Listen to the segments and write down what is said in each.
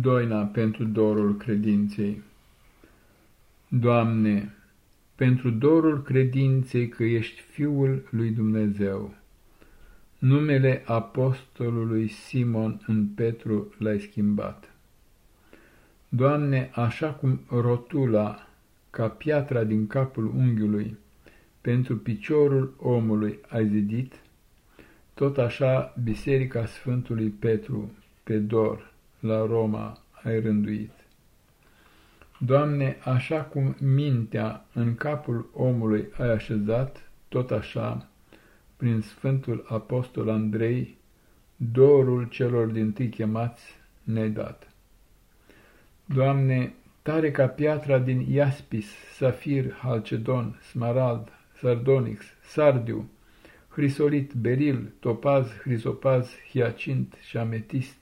Doina pentru dorul credinței Doamne, pentru dorul credinței că ești Fiul lui Dumnezeu, numele apostolului Simon în Petru l-ai schimbat. Doamne, așa cum rotula ca piatra din capul unghiului pentru piciorul omului ai zidit, tot așa Biserica Sfântului Petru pe dor la Roma ai rânduit. Doamne, așa cum mintea în capul omului ai așezat, tot așa, prin Sfântul Apostol Andrei, dorul celor din tâi chemați ne-ai dat. Doamne, tare ca piatra din iaspis, safir, halcedon, smarald, sardonix, sardiu, hrisolit, beril, topaz, hrisopaz, hiacint și ametist,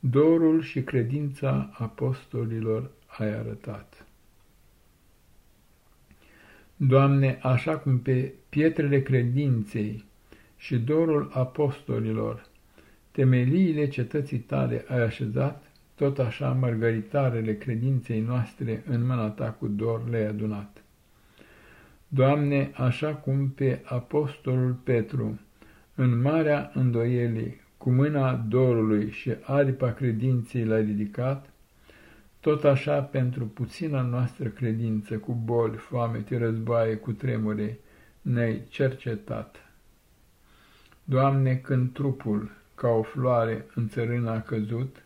dorul și credința apostolilor ai arătat. Doamne, așa cum pe pietrele credinței și dorul apostolilor, temeliile cetății tale ai așezat, tot așa mărgăritarele credinței noastre în mâna ta cu dor le-ai adunat. Doamne, așa cum pe apostolul Petru, în marea îndoielii, cu mâna dorului și aripa credinței l-ai ridicat, tot așa pentru puțina noastră credință, cu boli, foamete, războaie, cu tremure, ne-ai cercetat. Doamne, când trupul, ca o floare în țărână a căzut,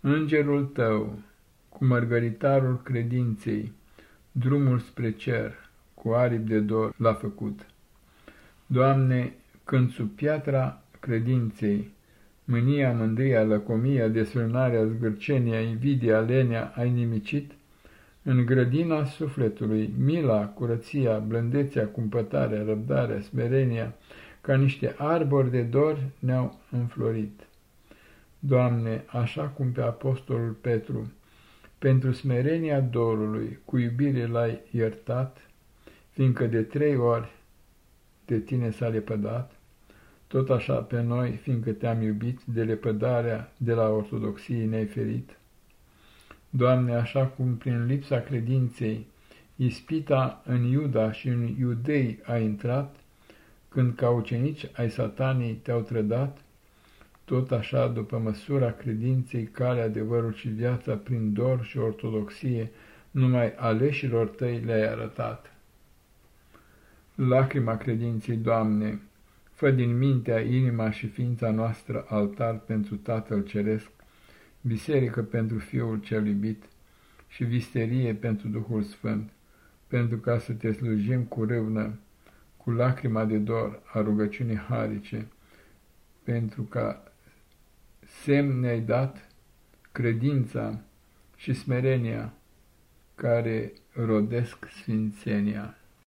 îngerul Tău, cu mărgăritarul credinței, drumul spre cer, cu aripi de dor, l-a făcut. Doamne, când sub piatra credinței, mânia, mândria, lăcomia, desfrânarea, zgârcenia, invidia, lenea ai nimicit, în grădina sufletului, mila, curăția, blândețea, cumpătarea, răbdarea, smerenia, ca niște arbori de dor ne-au înflorit. Doamne, așa cum pe apostolul Petru, pentru smerenia dorului, cu iubire l-ai iertat, fiindcă de trei ori de tine s-a lepădat, tot așa pe noi, fiindcă te-am iubit, de lepădarea de la ortodoxie ne-ai ferit. Doamne, așa cum prin lipsa credinței, ispita în Iuda și în iudei a intrat, când ca ucenici ai satanii te-au trădat, tot așa, după măsura credinței, calea, adevărul și viața, prin dor și ortodoxie, numai aleșilor tăi le-ai arătat. Lacrima credinței, Doamne, Fă din mintea, inima și ființa noastră altar pentru Tatăl Ceresc, biserică pentru Fiul cel iubit și visterie pentru Duhul Sfânt, pentru ca să te slujim cu râvnă, cu lacrima de dor a rugăciunii harice, pentru ca semn ne-ai dat credința și smerenia care rodesc sfințenia.